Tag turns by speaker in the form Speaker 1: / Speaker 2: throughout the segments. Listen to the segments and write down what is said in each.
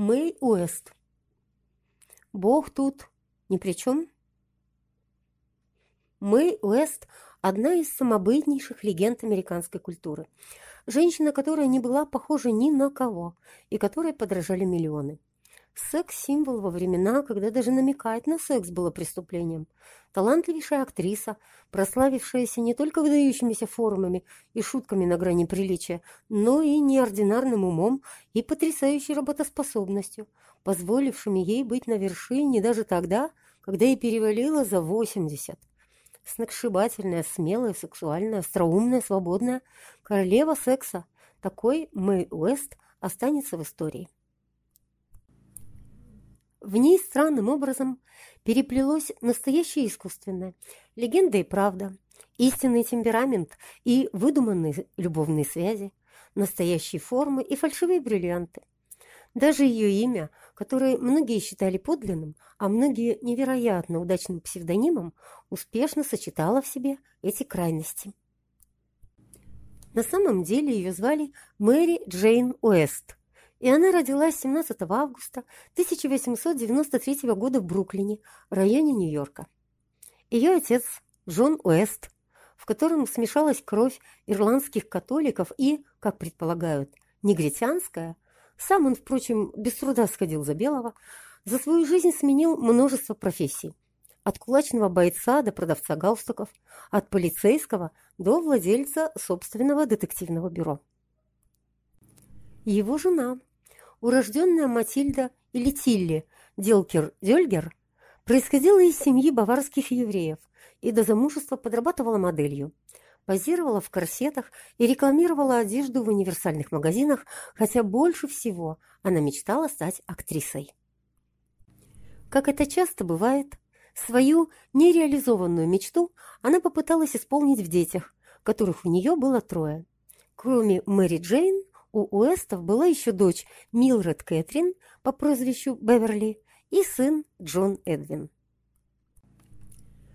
Speaker 1: Мэй Уэст. Бог тут ни при чем. Мэй Уэст – одна из самобытнейших легенд американской культуры. Женщина, которая не была похожа ни на кого и которой подражали миллионы. Секс-символ во времена, когда даже намекать на секс было преступлением. Талантливейшая актриса, прославившаяся не только выдающимися формами и шутками на грани приличия, но и неординарным умом и потрясающей работоспособностью, позволившими ей быть на вершине даже тогда, когда ей перевалило за 80. Сногсшибательная, смелая, сексуальная, остроумная, свободная, королева секса. Такой Мэй Уэст останется в истории. В ней странным образом переплелось настоящее искусственное, легенда и правда, истинный темперамент и выдуманные любовные связи, настоящие формы и фальшивые бриллианты. Даже ее имя, которое многие считали подлинным, а многие невероятно удачным псевдонимом, успешно сочетало в себе эти крайности. На самом деле ее звали Мэри Джейн Уэст – и она родилась 17 августа 1893 года в Бруклине, районе Нью-Йорка. Ее отец Джон Уэст, в котором смешалась кровь ирландских католиков и, как предполагают, негритянская, сам он, впрочем, без труда сходил за белого, за свою жизнь сменил множество профессий. От кулачного бойца до продавца галстуков, от полицейского до владельца собственного детективного бюро. Его жена, урожденная Матильда или Тилли Делкер-Дельгер происходила из семьи баварских евреев и до замужества подрабатывала моделью. Позировала в корсетах и рекламировала одежду в универсальных магазинах, хотя больше всего она мечтала стать актрисой. Как это часто бывает, свою нереализованную мечту она попыталась исполнить в детях, которых у нее было трое. Кроме Мэри Джейн, у Уэстов была еще дочь Милред Кэтрин по прозвищу Беверли и сын Джон Эдвин.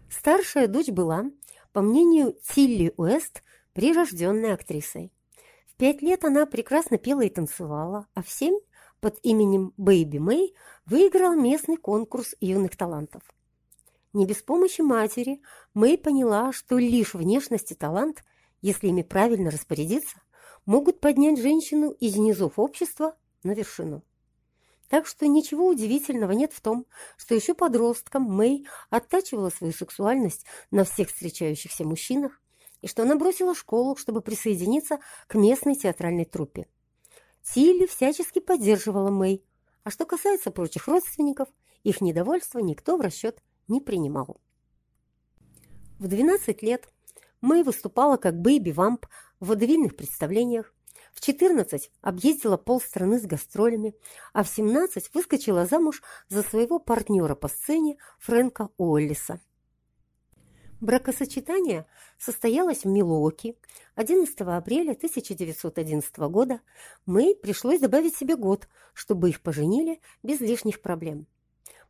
Speaker 1: Старшая дочь была, по мнению Тилли Уэст, прирожденной актрисой. В пять лет она прекрасно пела и танцевала, а в семь под именем Бэйби Мэй выиграла местный конкурс юных талантов. Не без помощи матери Мэй поняла, что лишь внешность и талант, если ими правильно распорядиться, могут поднять женщину из низов общества на вершину. Так что ничего удивительного нет в том, что еще подростком Мэй оттачивала свою сексуальность на всех встречающихся мужчинах и что она бросила школу, чтобы присоединиться к местной театральной труппе. Тилли всячески поддерживала Мэй, а что касается прочих родственников, их недовольство никто в расчет не принимал. В 12 лет Мэй выступала как бэйби-вамп в водевильных представлениях, в 14 объездила полстраны с гастролями, а в 17 выскочила замуж за своего партнера по сцене Фрэнка Уоллиса. Бракосочетание состоялось в Милуоки 11 апреля 1911 года. Мэй пришлось добавить себе год, чтобы их поженили без лишних проблем.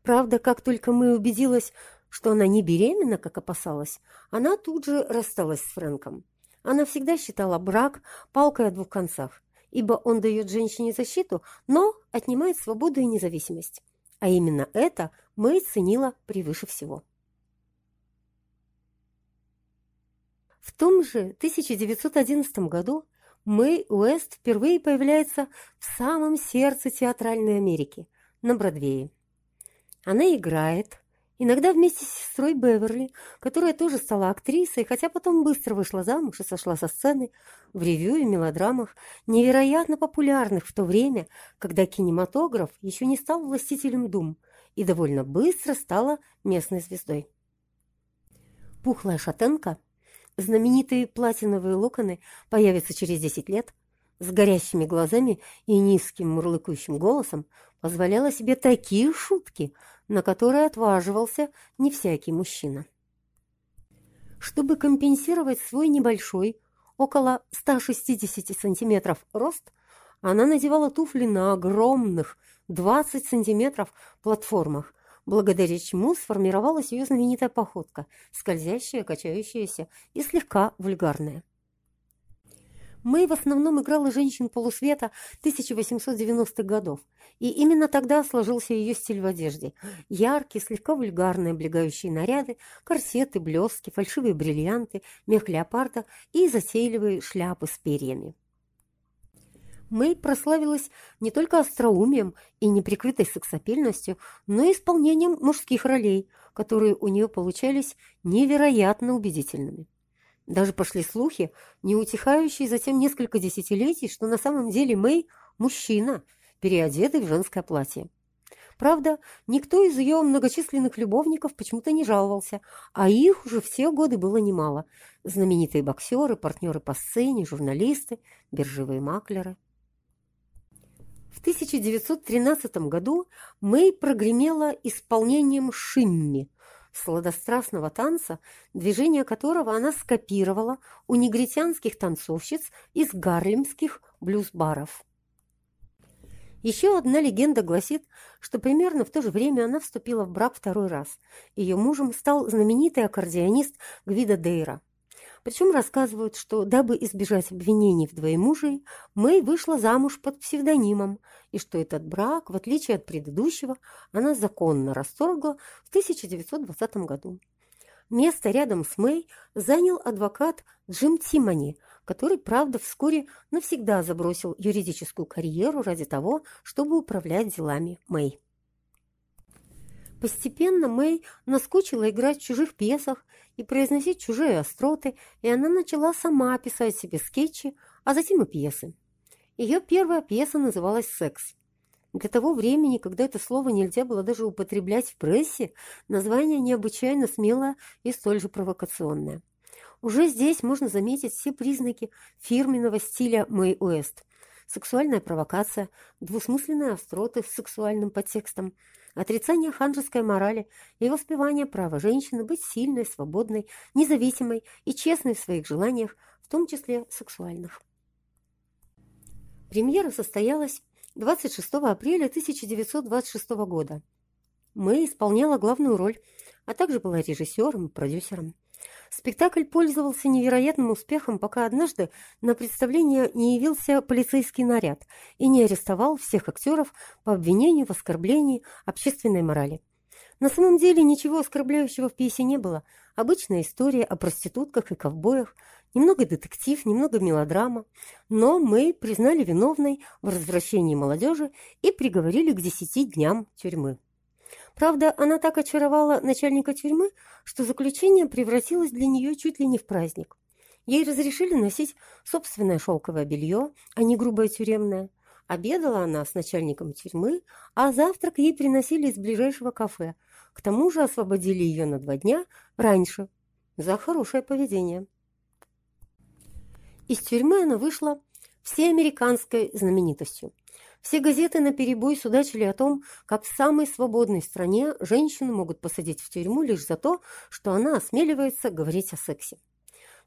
Speaker 1: Правда, как только Мэй убедилась, что она не беременна, как опасалась, она тут же рассталась с Фрэнком. Она всегда считала брак палкой о двух концах, ибо он дает женщине защиту, но отнимает свободу и независимость. А именно это Мэй ценила превыше всего. В том же 1911 году Мэй Уэст впервые появляется в самом сердце театральной Америки, на Бродвее. Она играет, Иногда вместе с сестрой Беверли, которая тоже стала актрисой, хотя потом быстро вышла замуж и сошла со сцены в ревью и мелодрамах, невероятно популярных в то время, когда кинематограф еще не стал властителем дум и довольно быстро стала местной звездой. Пухлая шатенка, знаменитые платиновые локоны появятся через 10 лет, с горящими глазами и низким мурлыкающим голосом позволяла себе такие шутки – на которые отваживался не всякий мужчина. Чтобы компенсировать свой небольшой, около 160 сантиметров рост, она надевала туфли на огромных 20 сантиметров платформах, благодаря чему сформировалась ее знаменитая походка, скользящая, качающаяся и слегка вульгарная. Мэй в основном играла женщин полусвета 1890-х годов, и именно тогда сложился ее стиль в одежде. Яркие, слегка вульгарные облегающие наряды, корсеты, блестки, фальшивые бриллианты, мех леопарда и затейливые шляпы с перьями. Мэй прославилась не только остроумием и неприкрытой сексапильностью, но и исполнением мужских ролей, которые у нее получались невероятно убедительными. Даже пошли слухи, не утихающие затем несколько десятилетий, что на самом деле Мэй – мужчина, переодетый в женское платье. Правда, никто из ее многочисленных любовников почему-то не жаловался, а их уже все годы было немало. Знаменитые боксеры, партнеры по сцене, журналисты, биржевые маклеры. В 1913 году Мэй прогремела исполнением «Шимми», сладострастного танца, движение которого она скопировала у негритянских танцовщиц из гарлемских блюз-баров. Еще одна легенда гласит, что примерно в то же время она вступила в брак второй раз. Ее мужем стал знаменитый аккордеонист Гвида Дейра. Причем рассказывают, что, дабы избежать обвинений в двоемужии, Мэй вышла замуж под псевдонимом, и что этот брак, в отличие от предыдущего, она законно расторгла в 1920 году. Место рядом с Мэй занял адвокат Джим Тимони, который, правда, вскоре навсегда забросил юридическую карьеру ради того, чтобы управлять делами Мэй. Постепенно Мэй наскучила играть в чужих пьесах и произносить чужие остроты, и она начала сама писать себе скетчи, а затем и пьесы. Ее первая пьеса называлась «Секс». Для того времени, когда это слово нельзя было даже употреблять в прессе, название необычайно смелое и столь же провокационное. Уже здесь можно заметить все признаки фирменного стиля Мэй Уэст. Сексуальная провокация, двусмысленные остроты с сексуальным подтекстом – отрицание ханжеской морали и воспевание права женщины быть сильной, свободной, независимой и честной в своих желаниях, в том числе сексуальных. Премьера состоялась 26 апреля 1926 года. Мэй исполняла главную роль, а также была режиссером и продюсером. Спектакль пользовался невероятным успехом, пока однажды на представление не явился полицейский наряд и не арестовал всех актеров по обвинению в оскорблении общественной морали. На самом деле ничего оскорбляющего в пьесе не было. Обычная история о проститутках и ковбоях, немного детектив, немного мелодрама. Но Мэй признали виновной в развращении молодежи и приговорили к десяти дням тюрьмы. Правда, она так очаровала начальника тюрьмы, что заключение превратилось для нее чуть ли не в праздник. Ей разрешили носить собственное шелковое белье, а не грубое тюремное. Обедала она с начальником тюрьмы, а завтрак ей приносили из ближайшего кафе. К тому же освободили ее на два дня раньше за хорошее поведение. Из тюрьмы она вышла всеамериканской знаменитостью. Все газеты наперебой судачили о том, как в самой свободной стране женщину могут посадить в тюрьму лишь за то, что она осмеливается говорить о сексе.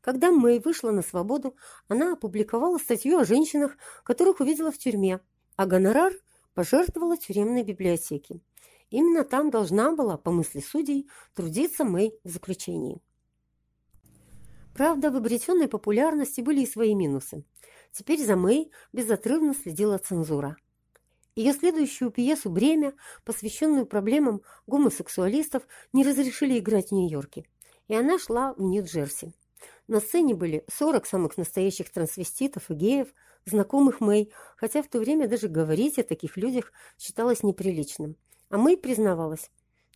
Speaker 1: Когда Мэй вышла на свободу, она опубликовала статью о женщинах, которых увидела в тюрьме, а гонорар пожертвовала тюремной библиотеке. Именно там должна была, по мысли судей, трудиться Мэй в заключении. Правда, в обретенной популярности были и свои минусы. Теперь за Мэй безотрывно следила цензура. Ее следующую пьесу «Бремя», посвященную проблемам гомосексуалистов, не разрешили играть в Нью-Йорке, и она шла в Нью-Джерси. На сцене были 40 самых настоящих трансвеститов и геев, знакомых Мэй, хотя в то время даже говорить о таких людях считалось неприличным. А Мэй признавалась,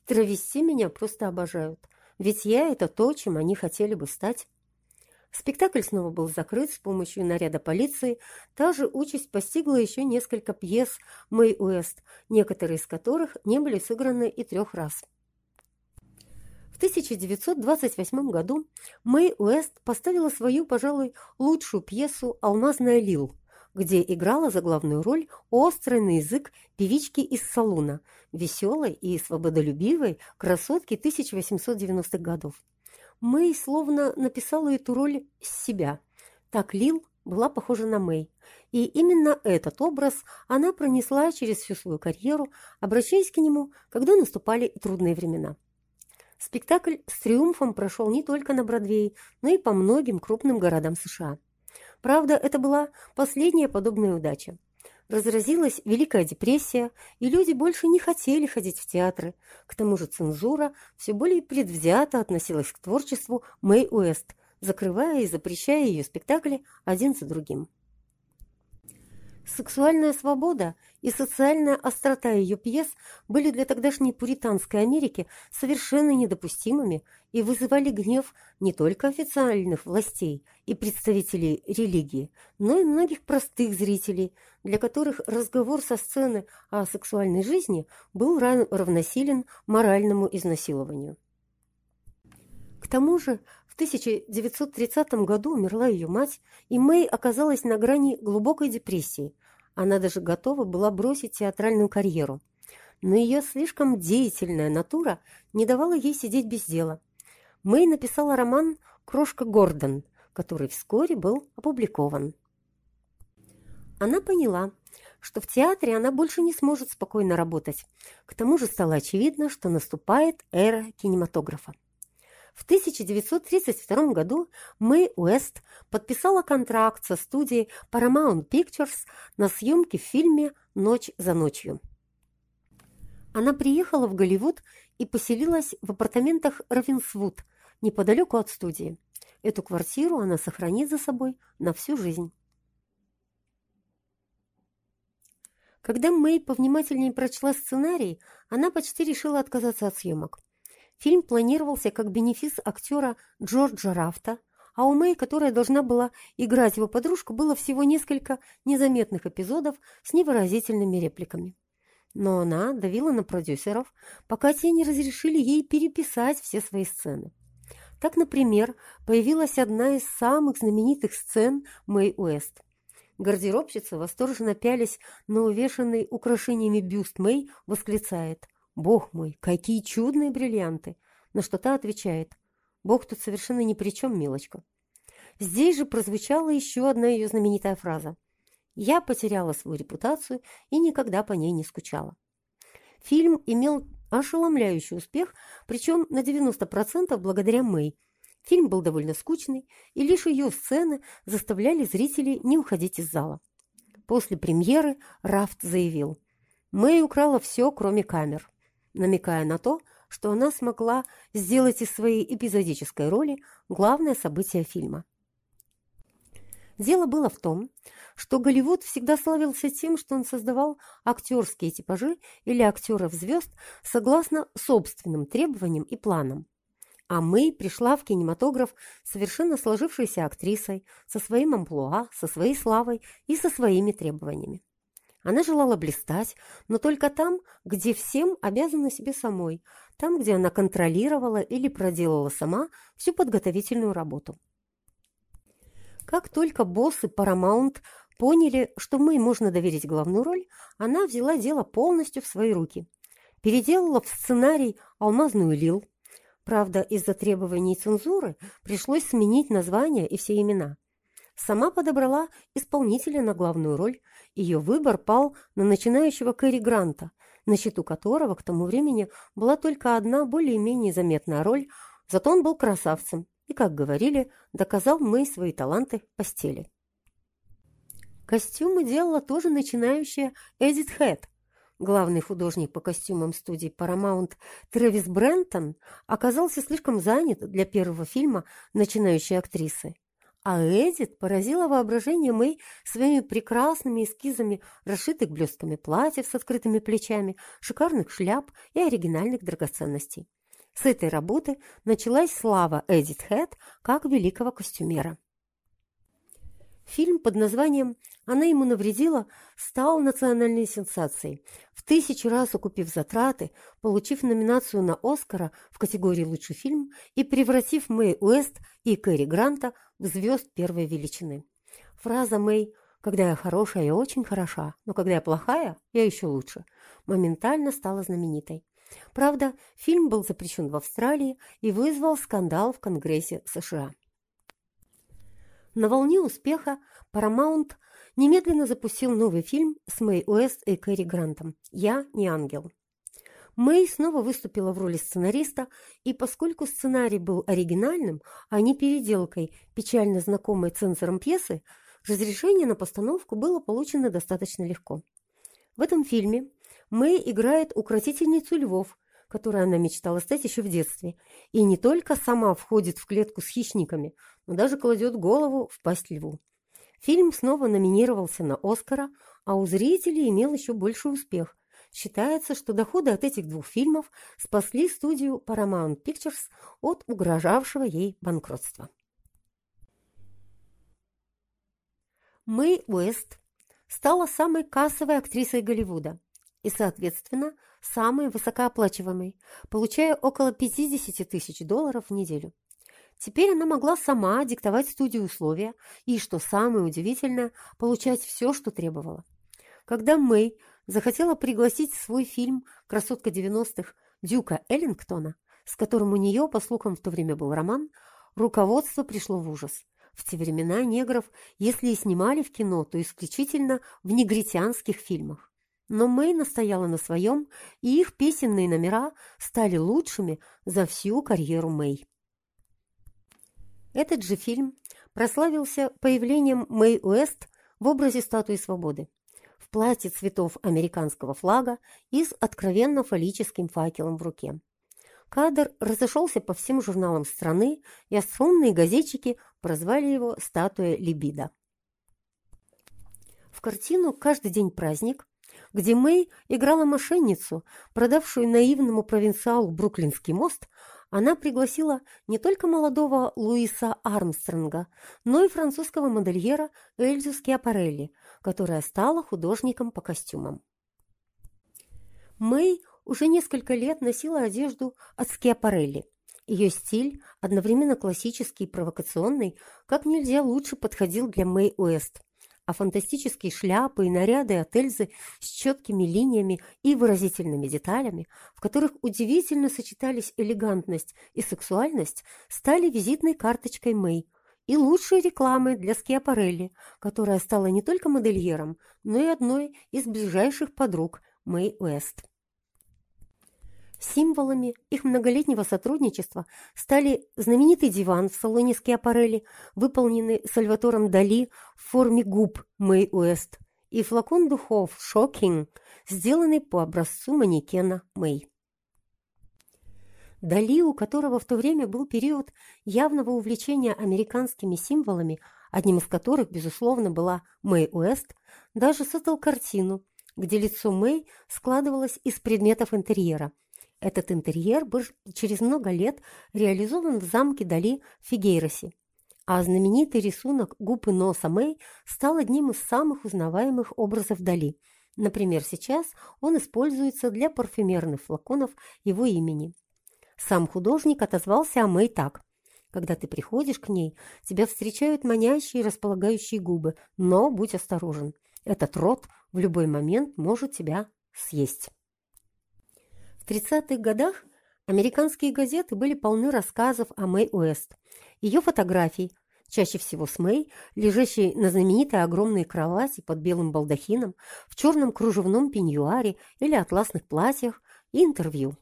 Speaker 1: «Травести меня просто обожают, ведь я – это то, чем они хотели бы стать». Спектакль снова был закрыт с помощью наряда полиции. Та же участь постигла еще несколько пьес Мэй Уэст, некоторые из которых не были сыграны и трех раз. В 1928 году Мэй Уэст поставила свою, пожалуй, лучшую пьесу «Алмазная Лил», где играла за главную роль острый на язык певички из салуна, веселой и свободолюбивой красотки 1890-х годов. Мэй словно написала эту роль с себя. Так Лил была похожа на Мэй. И именно этот образ она пронесла через всю свою карьеру, обращаясь к нему, когда наступали трудные времена. Спектакль с триумфом прошел не только на Бродвее, но и по многим крупным городам США. Правда, это была последняя подобная удача. Разразилась Великая депрессия, и люди больше не хотели ходить в театры. К тому же цензура все более предвзято относилась к творчеству Мэй Уэст, закрывая и запрещая ее спектакли один за другим. Сексуальная свобода и социальная острота ее пьес были для тогдашней пуританской Америки совершенно недопустимыми и вызывали гнев не только официальных властей и представителей религии, но и многих простых зрителей, для которых разговор со сцены о сексуальной жизни был равносилен моральному изнасилованию. К тому же в 1930 году умерла ее мать, и Мэй оказалась на грани глубокой депрессии. Она даже готова была бросить театральную карьеру. Но ее слишком деятельная натура не давала ей сидеть без дела. Мэй написала роман «Крошка Гордон», который вскоре был опубликован. Она поняла, что в театре она больше не сможет спокойно работать. К тому же стало очевидно, что наступает эра кинематографа. В 1932 году Мэй Уэст подписала контракт со студией Paramount Pictures на съемки в фильме «Ночь за ночью». Она приехала в Голливуд и поселилась в апартаментах Равенсвуд, неподалеку от студии. Эту квартиру она сохранит за собой на всю жизнь. Когда Мэй повнимательнее прочла сценарий, она почти решила отказаться от съемок. Фильм планировался как бенефис актера Джорджа Рафта, а у Мэй, которая должна была играть его подружку, было всего несколько незаметных эпизодов с невыразительными репликами. Но она давила на продюсеров, пока те не разрешили ей переписать все свои сцены. Так, например, появилась одна из самых знаменитых сцен Мэй Уэст. Гардеробщица, восторженно пялись на увешанный украшениями бюст Мэй, восклицает «Бог мой, какие чудные бриллианты!» На что та отвечает «Бог тут совершенно ни при чем, милочка». Здесь же прозвучала еще одна ее знаменитая фраза «Я потеряла свою репутацию и никогда по ней не скучала». Фильм имел ошеломляющий успех, причем на 90% благодаря Мэй. Фильм был довольно скучный, и лишь ее сцены заставляли зрителей не уходить из зала. После премьеры Рафт заявил «Мэй украла все, кроме камер» намекая на то, что она смогла сделать из своей эпизодической роли главное событие фильма. Дело было в том, что Голливуд всегда славился тем, что он создавал актерские типажи или актеров-звезд согласно собственным требованиям и планам. А Мэй пришла в кинематограф совершенно сложившейся актрисой, со своим амплуа, со своей славой и со своими требованиями. Она желала блистать, но только там, где всем обязана себе самой, там, где она контролировала или проделала сама всю подготовительную работу. Как только боссы Paramount поняли, что мы можно доверить главную роль, она взяла дело полностью в свои руки. Переделала в сценарий «Алмазную Лил». Правда, из-за требований цензуры пришлось сменить название и все имена. Сама подобрала исполнителя на главную роль, ее выбор пал на начинающего Кэрри Гранта, на счету которого к тому времени была только одна более-менее заметная роль, зато он был красавцем и, как говорили, доказал Мэй свои таланты в постели. Костюмы делала тоже начинающая Эдит Хэт. Главный художник по костюмам студии Paramount Трэвис Брентон оказался слишком занят для первого фильма начинающей актрисы а Эдит поразила воображение Мэй своими прекрасными эскизами расшитых блестками платьев с открытыми плечами, шикарных шляп и оригинальных драгоценностей. С этой работы началась слава Эдит Хэт как великого костюмера. Фильм под названием «Она ему навредила» стал национальной сенсацией, в тысячу раз окупив затраты, получив номинацию на «Оскара» в категории «Лучший фильм» и превратив Мэй Уэст и Кэрри Гранта в звезд первой величины. Фраза Мэй «Когда я хорошая, я очень хороша, но когда я плохая, я еще лучше» моментально стала знаменитой. Правда, фильм был запрещен в Австралии и вызвал скандал в Конгрессе США. На волне успеха Paramount немедленно запустил новый фильм с Мэй Уэст и Кэрри Грантом «Я не ангел». Мэй снова выступила в роли сценариста, и поскольку сценарий был оригинальным, а не переделкой печально знакомой цензором пьесы, разрешение на постановку было получено достаточно легко. В этом фильме Мэй играет укротительницу львов, которой она мечтала стать еще в детстве, и не только сама входит в клетку с хищниками, но даже кладет голову в пасть льву. Фильм снова номинировался на «Оскара», а у зрителей имел еще больший успех. Считается, что доходы от этих двух фильмов спасли студию Paramount Pictures от угрожавшего ей банкротства. Мэй Уэст стала самой кассовой актрисой Голливуда и, соответственно, самой высокооплачиваемой, получая около 50 тысяч долларов в неделю. Теперь она могла сама диктовать студии условия и, что самое удивительное, получать все, что требовала. Когда Мэй захотела пригласить в свой фильм «Красотка 90-х» Дюка Эллингтона, с которым у нее, по слухам, в то время был роман, руководство пришло в ужас. В те времена негров, если и снимали в кино, то исключительно в негритянских фильмах. Но Мэй настояла на своем, и их песенные номера стали лучшими за всю карьеру Мэй. Этот же фильм прославился появлением Мэй Уэст в образе статуи свободы платье цветов американского флага и с откровенно фаллическим факелом в руке. Кадр разошелся по всем журналам страны, и остроумные газетчики прозвали его «Статуя Либидо». В картину «Каждый день праздник» где Мэй играла мошенницу, продавшую наивному провинциалу Бруклинский мост, она пригласила не только молодого Луиса Армстронга, но и французского модельера Эльзу Скиапарелли, которая стала художником по костюмам. Мэй уже несколько лет носила одежду от Скиапарелли. Ее стиль, одновременно классический и провокационный, как нельзя лучше подходил для Мэй Уэст – а фантастические шляпы и наряды от Эльзы с четкими линиями и выразительными деталями, в которых удивительно сочетались элегантность и сексуальность, стали визитной карточкой Мэй и лучшей рекламой для Скиапарелли, которая стала не только модельером, но и одной из ближайших подруг Мэй Уэст. Символами их многолетнего сотрудничества стали знаменитый диван в салоне Скиапарелли, выполненный Сальватором Дали в форме губ Мэй Уэст, и флакон духов «Шокинг», сделанный по образцу манекена Мэй. Дали, у которого в то время был период явного увлечения американскими символами, одним из которых, безусловно, была Мэй Уэст, даже создал картину, где лицо Мэй складывалось из предметов интерьера – этот интерьер был через много лет реализован в замке Дали в Фигейросе, а знаменитый рисунок губ и носа Мэй стал одним из самых узнаваемых образов Дали. Например, сейчас он используется для парфюмерных флаконов его имени. Сам художник отозвался о Мэй так. Когда ты приходишь к ней, тебя встречают манящие располагающие губы, но будь осторожен. Этот рот в любой момент может тебя съесть. В 30-х годах американские газеты были полны рассказов о Мэй Уэст, ее фотографий, чаще всего с Мэй, лежащей на знаменитой огромной кровати под белым балдахином, в черном кружевном пеньюаре или атласных платьях, и интервью.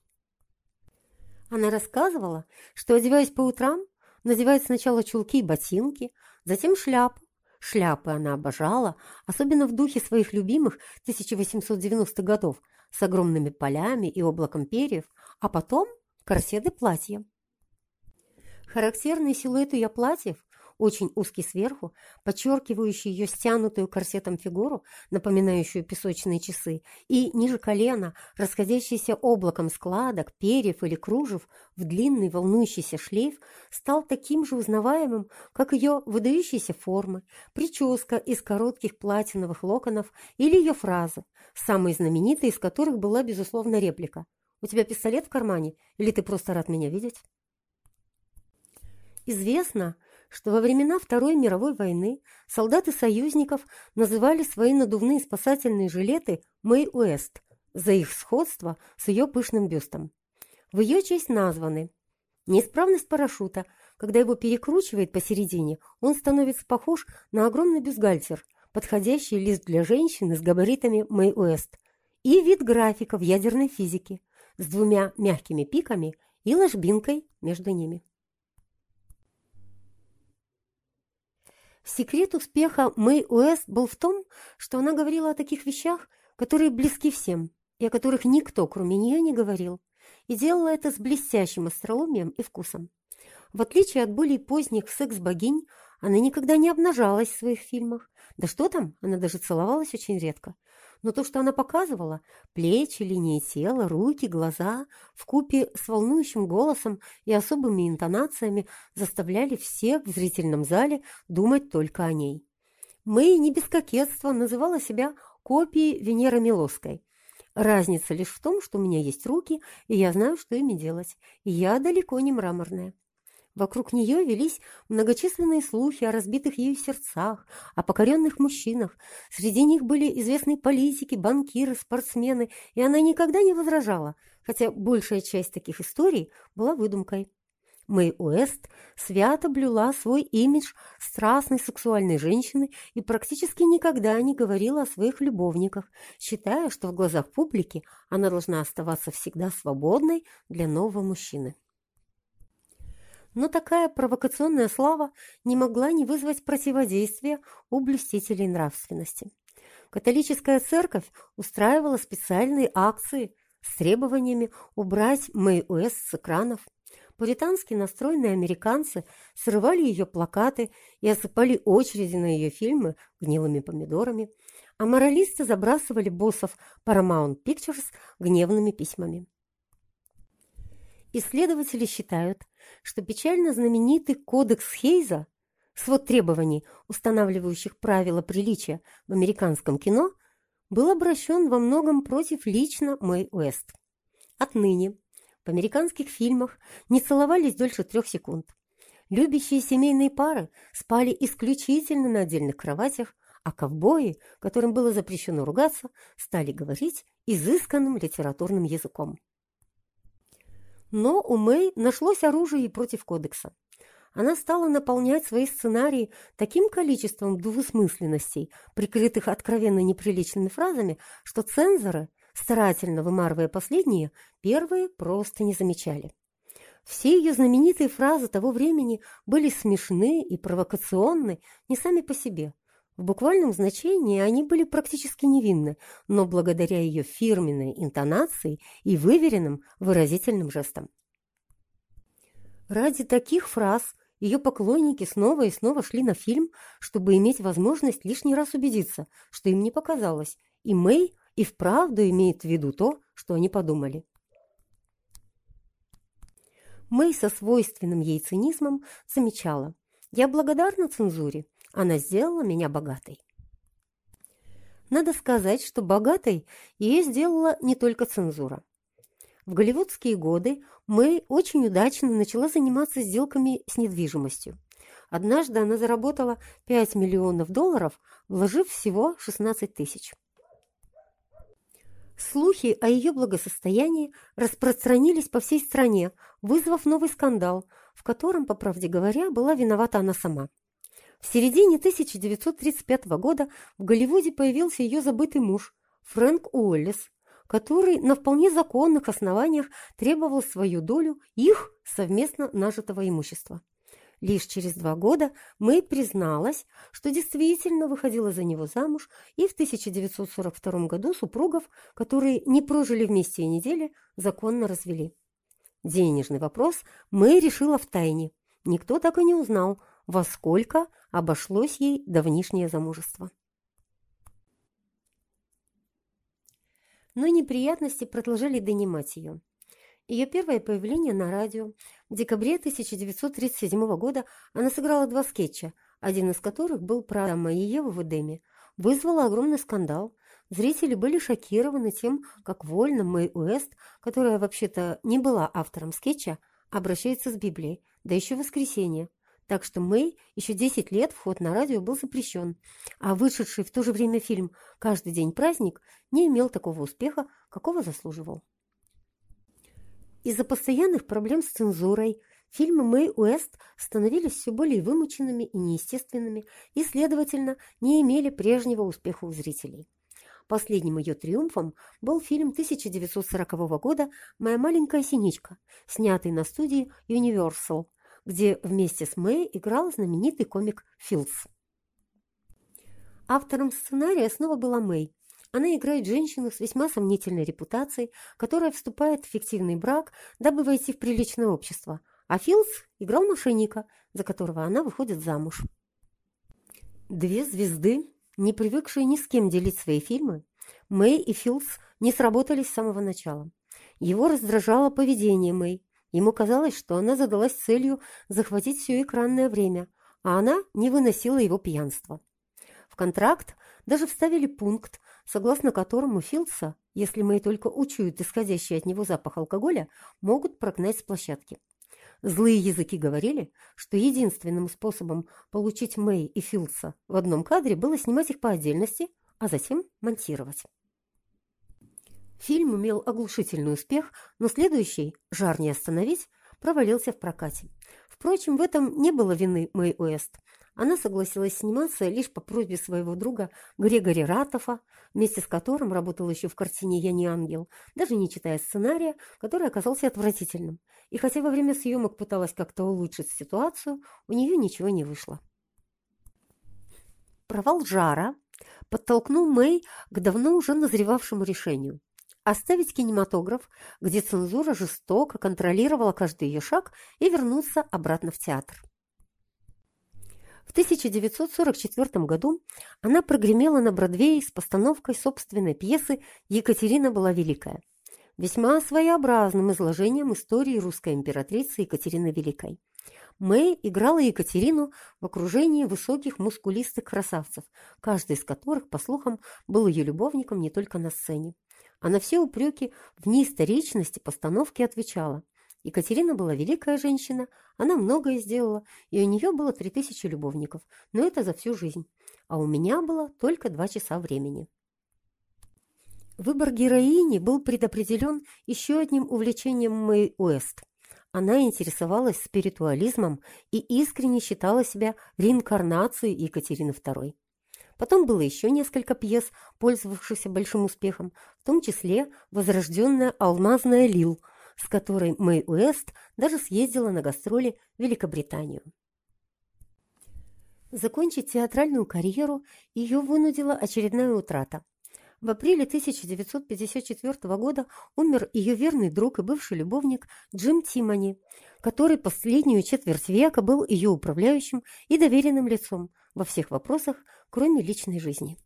Speaker 1: Она рассказывала, что, одеваясь по утрам, надевает сначала чулки и ботинки, затем шляпу. Шляпы она обожала, особенно в духе своих любимых 1890-х годов, с огромными полями и облаком перьев, а потом корсеты платья. Характерный силуэт ее платьев, очень узкий сверху, подчеркивающий ее стянутую корсетом фигуру, напоминающую песочные часы, и ниже колена, расходящийся облаком складок, перьев или кружев в длинный волнующийся шлейф, стал таким же узнаваемым, как ее выдающиеся формы, прическа из коротких платиновых локонов или ее фразы, самой знаменитой из которых была, безусловно, реплика «У тебя пистолет в кармане? Или ты просто рад меня видеть?» Известно, что во времена Второй мировой войны солдаты союзников называли свои надувные спасательные жилеты «Мэй Уэст» за их сходство с ее пышным бюстом. В ее честь названы неисправность парашюта, когда его перекручивает посередине, он становится похож на огромный бюстгальтер – подходящий лист для женщины с габаритами Мэй Уэст, и вид графика в ядерной физике с двумя мягкими пиками и ложбинкой между ними. Секрет успеха Мэй Уэст был в том, что она говорила о таких вещах, которые близки всем, и о которых никто, кроме нее, не говорил, и делала это с блестящим остроумием и вкусом. В отличие от более поздних секс-богинь, она никогда не обнажалась в своих фильмах. Да что там, она даже целовалась очень редко. Но то, что она показывала, плечи, линии тела, руки, глаза, в купе с волнующим голосом и особыми интонациями заставляли всех в зрительном зале думать только о ней. Мэй не без кокетства называла себя копией Венеры Милоской. Разница лишь в том, что у меня есть руки, и я знаю, что ими делать. И я далеко не мраморная. Вокруг нее велись многочисленные слухи о разбитых ею сердцах, о покоренных мужчинах. Среди них были известные политики, банкиры, спортсмены, и она никогда не возражала, хотя большая часть таких историй была выдумкой. Мэй Уэст свято блюла свой имидж страстной сексуальной женщины и практически никогда не говорила о своих любовниках, считая, что в глазах публики она должна оставаться всегда свободной для нового мужчины. Но такая провокационная слава не могла не вызвать противодействия у блюстителей нравственности. Католическая церковь устраивала специальные акции с требованиями убрать Мэй Уэст с экранов. Пуритански настроенные американцы срывали ее плакаты и осыпали очереди на ее фильмы гнилыми помидорами, а моралисты забрасывали боссов Paramount Pictures гневными письмами. Исследователи считают, что печально знаменитый кодекс Хейза, свод требований, устанавливающих правила приличия в американском кино, был обращен во многом против лично Мэй Уэст. Отныне в американских фильмах не целовались дольше трех секунд. Любящие семейные пары спали исключительно на отдельных кроватях, а ковбои, которым было запрещено ругаться, стали говорить изысканным литературным языком. Но у Мэй нашлось оружие и против кодекса. Она стала наполнять свои сценарии таким количеством двусмысленностей, прикрытых откровенно неприличными фразами, что цензоры, старательно вымарывая последние, первые просто не замечали. Все ее знаменитые фразы того времени были смешны и провокационны не сами по себе, в буквальном значении они были практически невинны, но благодаря ее фирменной интонации и выверенным выразительным жестам. Ради таких фраз ее поклонники снова и снова шли на фильм, чтобы иметь возможность лишний раз убедиться, что им не показалось, и Мэй и вправду имеет в виду то, что они подумали. Мэй со свойственным ей цинизмом замечала. «Я благодарна цензуре. Она сделала меня богатой. Надо сказать, что богатой ее сделала не только цензура. В голливудские годы Мэй очень удачно начала заниматься сделками с недвижимостью. Однажды она заработала 5 миллионов долларов, вложив всего 16 тысяч. Слухи о ее благосостоянии распространились по всей стране, вызвав новый скандал, в котором, по правде говоря, была виновата она сама. В середине 1935 года в Голливуде появился ее забытый муж Фрэнк Уоллес, который на вполне законных основаниях требовал свою долю их совместно нажитого имущества. Лишь через два года Мэй призналась, что действительно выходила за него замуж, и в 1942 году супругов, которые не прожили вместе и недели, законно развели. Денежный вопрос Мэй решила в тайне. Никто так и не узнал, во сколько обошлось ей давнишнее замужество. Но неприятности продолжали донимать ее. Ее первое появление на радио. В декабре 1937 года она сыграла два скетча, один из которых был про Адама и Еву в Эдеме. Вызвало огромный скандал. Зрители были шокированы тем, как вольно Мэй Уэст, которая вообще-то не была автором скетча, обращается с Библией, да еще в воскресенье. Так что Мэй еще 10 лет вход на радио был запрещен, а вышедший в то же время фильм «Каждый день праздник» не имел такого успеха, какого заслуживал. Из-за постоянных проблем с цензурой фильмы Мэй Уэст становились все более вымученными и неестественными и, следовательно, не имели прежнего успеха у зрителей. Последним ее триумфом был фильм 1940 года «Моя маленькая синичка», снятый на студии Universal – где вместе с Мэй играл знаменитый комик Филдс. Автором сценария снова была Мэй. Она играет женщину с весьма сомнительной репутацией, которая вступает в фиктивный брак, дабы войти в приличное общество. А Филс играл мошенника, за которого она выходит замуж. Две звезды, не привыкшие ни с кем делить свои фильмы, Мэй и Филс не сработались с самого начала. Его раздражало поведение Мэй. Ему казалось, что она задалась целью захватить все экранное время, а она не выносила его пьянства. В контракт даже вставили пункт, согласно которому Филдса, если Мэй только учуют исходящий от него запах алкоголя, могут прогнать с площадки. Злые языки говорили, что единственным способом получить Мэй и Филдса в одном кадре было снимать их по отдельности, а затем монтировать. Фильм имел оглушительный успех, но следующий «Жар не остановить» провалился в прокате. Впрочем, в этом не было вины Мэй Уэст. Она согласилась сниматься лишь по просьбе своего друга Грегори Ратофа, вместе с которым работал еще в картине «Я не ангел», даже не читая сценария, который оказался отвратительным. И хотя во время съемок пыталась как-то улучшить ситуацию, у нее ничего не вышло. Провал «Жара» подтолкнул Мэй к давно уже назревавшему решению оставить кинематограф, где цензура жестоко контролировала каждый ее шаг, и вернуться обратно в театр. В 1944 году она прогремела на Бродвее с постановкой собственной пьесы «Екатерина была великая», весьма своеобразным изложением истории русской императрицы Екатерины Великой. Мэй играла Екатерину в окружении высоких мускулистых красавцев, каждый из которых, по слухам, был ее любовником не только на сцене. А на все упреки в неисторичности постановки отвечала. Екатерина была великая женщина, она многое сделала, и у нее было три тысячи любовников, но это за всю жизнь. А у меня было только два часа времени. Выбор героини был предопределен еще одним увлечением Мэй Уэст. Она интересовалась спиритуализмом и искренне считала себя реинкарнацией Екатерины II. Потом было еще несколько пьес, пользовавшихся большим успехом, в том числе возрожденная «Алмазная Лил», с которой Мэй Уэст даже съездила на гастроли в Великобританию. Закончить театральную карьеру ее вынудила очередная утрата. В апреле 1954 года умер ее верный друг и бывший любовник Джим Тимони, который последнюю четверть века был ее управляющим и доверенным лицом во всех вопросах, кроме личной жизни.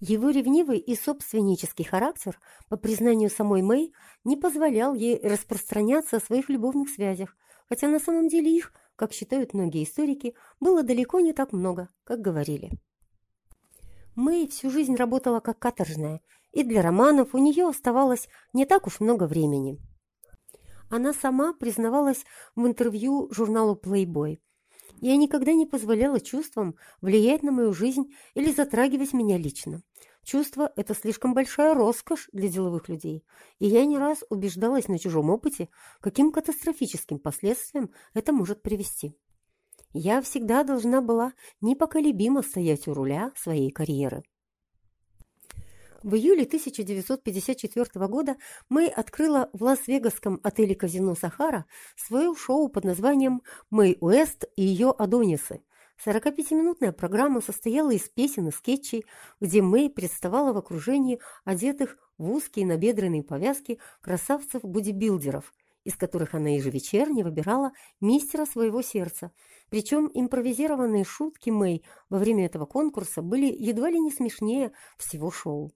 Speaker 1: Его ревнивый и собственнический характер, по признанию самой Мэй, не позволял ей распространяться о своих любовных связях, хотя на самом деле их, как считают многие историки, было далеко не так много, как говорили. Мэй всю жизнь работала как каторжная, и для романов у нее оставалось не так уж много времени. Она сама признавалась в интервью журналу Playboy – я никогда не позволяла чувствам влиять на мою жизнь или затрагивать меня лично. Чувство – это слишком большая роскошь для деловых людей, и я не раз убеждалась на чужом опыте, каким катастрофическим последствиям это может привести. Я всегда должна была непоколебимо стоять у руля своей карьеры. В июле 1954 года Мэй открыла в Лас-Вегасском отеле-казино «Сахара» свое шоу под названием «Мэй Уэст и ее Адонисы». 45-минутная программа состояла из песен и скетчей, где Мэй представала в окружении одетых в узкие набедренные повязки красавцев-бодибилдеров, из которых она ежевечерне выбирала мистера своего сердца. Причем импровизированные шутки Мэй во время этого конкурса были едва ли не смешнее всего шоу.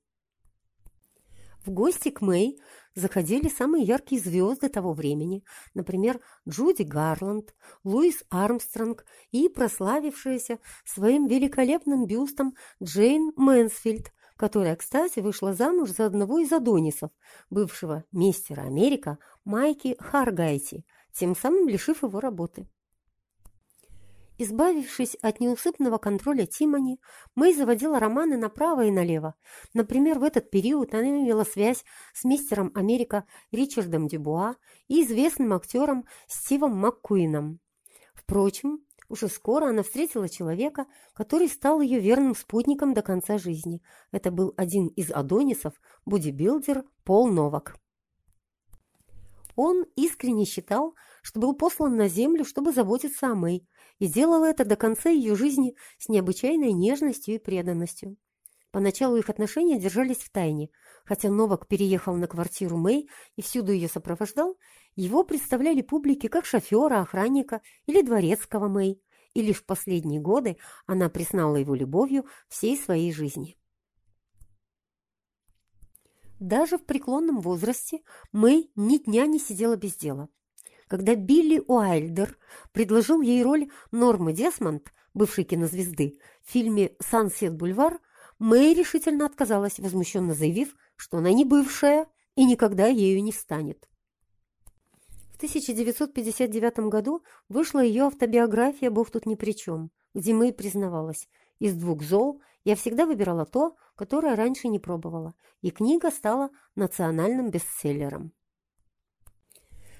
Speaker 1: В гости к Мэй заходили самые яркие звезды того времени, например, Джуди Гарланд, Луис Армстронг и прославившаяся своим великолепным бюстом Джейн Мэнсфилд, которая, кстати, вышла замуж за одного из Адонисов, бывшего мистера Америка Майки Харгайти, тем самым лишив его работы. Избавившись от неусыпного контроля Тимони, Мэй заводила романы направо и налево. Например, в этот период она имела связь с мистером Америка Ричардом Дюбуа и известным актером Стивом МакКуином. Впрочем, уже скоро она встретила человека, который стал ее верным спутником до конца жизни. Это был один из адонисов, бодибилдер Пол Новак. Он искренне считал, что был послан на землю, чтобы заботиться о Мэй, и делала это до конца ее жизни с необычайной нежностью и преданностью. Поначалу их отношения держались в тайне, хотя Новак переехал на квартиру Мэй и всюду ее сопровождал, его представляли публике как шофера, охранника или дворецкого Мэй, и лишь в последние годы она признала его любовью всей своей жизни. Даже в преклонном возрасте Мэй ни дня не сидела без дела. Когда Билли Уайлдер предложил ей роль Нормы Десмонд, бывшей кинозвезды, в фильме «Сансет Бульвар», Мэй решительно отказалась, возмущенно заявив, что она не бывшая и никогда ею не станет. В 1959 году вышла ее автобиография «Бог тут ни при чем», где Мэй признавалась, из двух зол я всегда выбирала то, которое раньше не пробовала, и книга стала национальным бестселлером.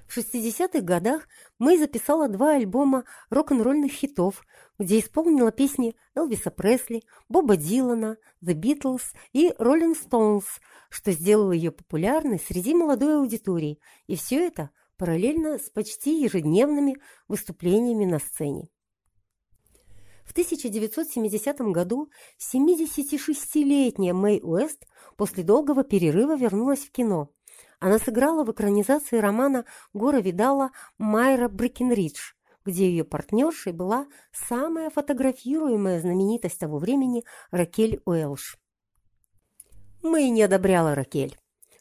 Speaker 1: В 60-х годах Мэй записала два альбома рок-н-ролльных хитов, где исполнила песни Элвиса Пресли, Боба Дилана, The Beatles и Rolling Stones, что сделало ее популярной среди молодой аудитории, и все это – параллельно с почти ежедневными выступлениями на сцене. В 1970 году 76-летняя Мэй Уэст после долгого перерыва вернулась в кино. Она сыграла в экранизации романа Гора Видала Майра Брекенридж, где ее партнершей была самая фотографируемая знаменитость того времени Ракель Уэлш. Мэй не одобряла Ракель.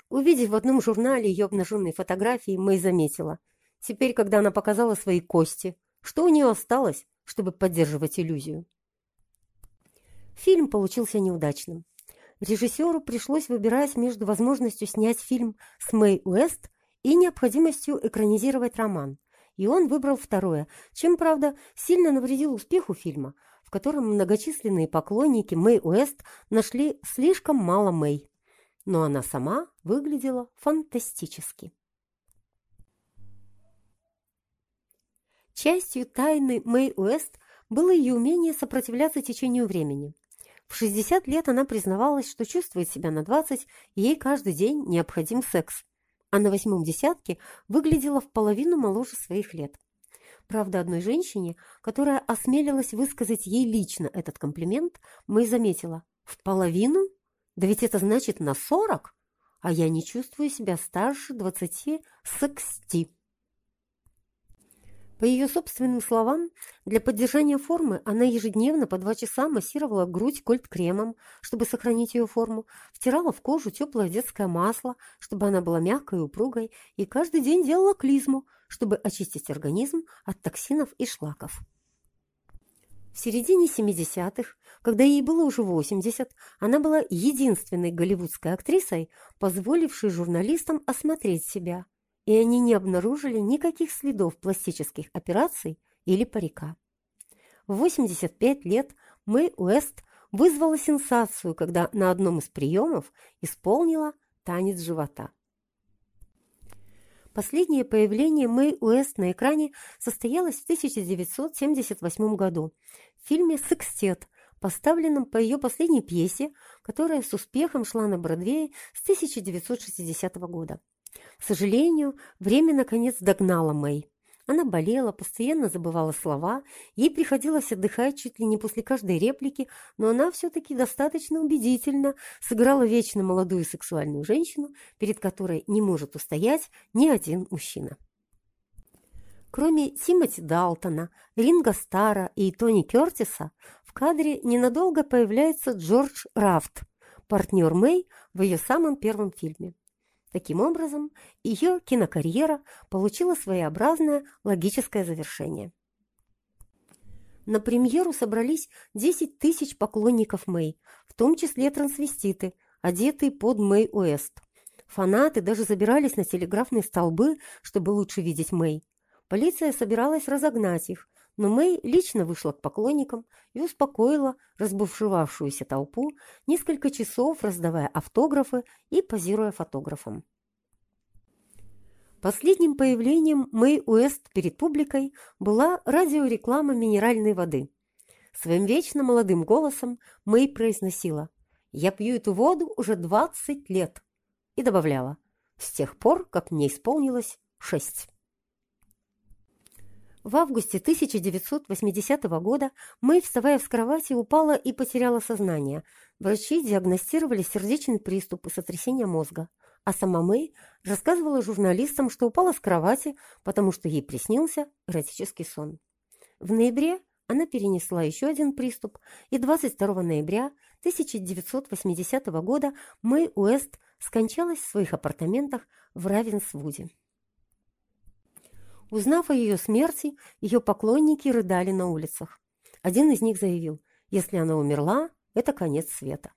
Speaker 1: Увидев в одном журнале ее обнаженные фотографии, Мэй заметила. Теперь, когда она показала свои кости, что у нее осталось, чтобы поддерживать иллюзию? Фильм получился неудачным. Режиссеру пришлось выбирать между возможностью снять фильм с Мэй Уэст и необходимостью экранизировать роман. И он выбрал второе, чем, правда, сильно навредил успеху фильма, в котором многочисленные поклонники Мэй Уэст нашли слишком мало Мэй но она сама выглядела фантастически. Частью тайны Мэй Уэст было ее умение сопротивляться течению времени. В 60 лет она признавалась, что чувствует себя на 20, и ей каждый день необходим секс. А на восьмом десятке выглядела в половину моложе своих лет. Правда, одной женщине, которая осмелилась высказать ей лично этот комплимент, Мэй заметила «В половину?» Да ведь это значит на сорок, а я не чувствую себя старше двадцати сексти. По ее собственным словам, для поддержания формы она ежедневно по два часа массировала грудь кольт-кремом, чтобы сохранить ее форму, втирала в кожу теплое детское масло, чтобы она была мягкой и упругой, и каждый день делала клизму, чтобы очистить организм от токсинов и шлаков. В середине 70-х, когда ей было уже 80, она была единственной голливудской актрисой, позволившей журналистам осмотреть себя, и они не обнаружили никаких следов пластических операций или парика. В 85 лет Мэй Уэст вызвала сенсацию, когда на одном из приемов исполнила танец живота. Последнее появление Мэй Уэст на экране состоялось в 1978 году в фильме «Секстет», поставленном по ее последней пьесе, которая с успехом шла на Бродвее с 1960 года. К сожалению, время наконец догнало Мэй. Она болела, постоянно забывала слова, ей приходилось отдыхать чуть ли не после каждой реплики, но она все-таки достаточно убедительно сыграла вечно молодую сексуальную женщину, перед которой не может устоять ни один мужчина. Кроме Тимоти Далтона, Ринга Стара и Тони Кертиса, в кадре ненадолго появляется Джордж Рафт, партнер Мэй в ее самом первом фильме. Таким образом, ее кинокарьера получила своеобразное логическое завершение. На премьеру собрались 10 тысяч поклонников Мэй, в том числе трансвеститы, одетые под Мэй Уэст. Фанаты даже забирались на телеграфные столбы, чтобы лучше видеть Мэй. Полиция собиралась разогнать их, но Мэй лично вышла к поклонникам и успокоила разбушевавшуюся толпу, несколько часов раздавая автографы и позируя фотографам. Последним появлением Мэй Уэст перед публикой была радиореклама минеральной воды. Своим вечно молодым голосом Мэй произносила «Я пью эту воду уже 20 лет» и добавляла «С тех пор, как мне исполнилось шесть». В августе 1980 года Мэй, вставая с кровати, упала и потеряла сознание. Врачи диагностировали сердечный приступ и сотрясение мозга. А сама Мэй рассказывала журналистам, что упала с кровати, потому что ей приснился эротический сон. В ноябре она перенесла еще один приступ, и 22 ноября 1980 года Мэй Уэст скончалась в своих апартаментах в Равенсвуде. Узнав о ее смерти, ее поклонники рыдали на улицах. Один из них заявил, если она умерла, это конец света.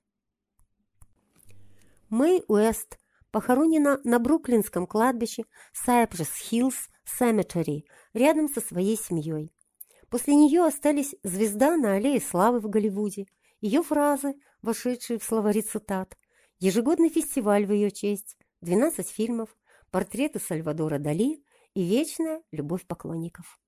Speaker 1: Мэй Уэст похоронена на бруклинском кладбище Cypress Hills Cemetery рядом со своей семьей. После нее остались звезда на аллее славы в Голливуде, ее фразы, вошедшие в словари цитат, ежегодный фестиваль в ее честь, 12 фильмов, портреты Сальвадора Дали и вечная любовь поклонников.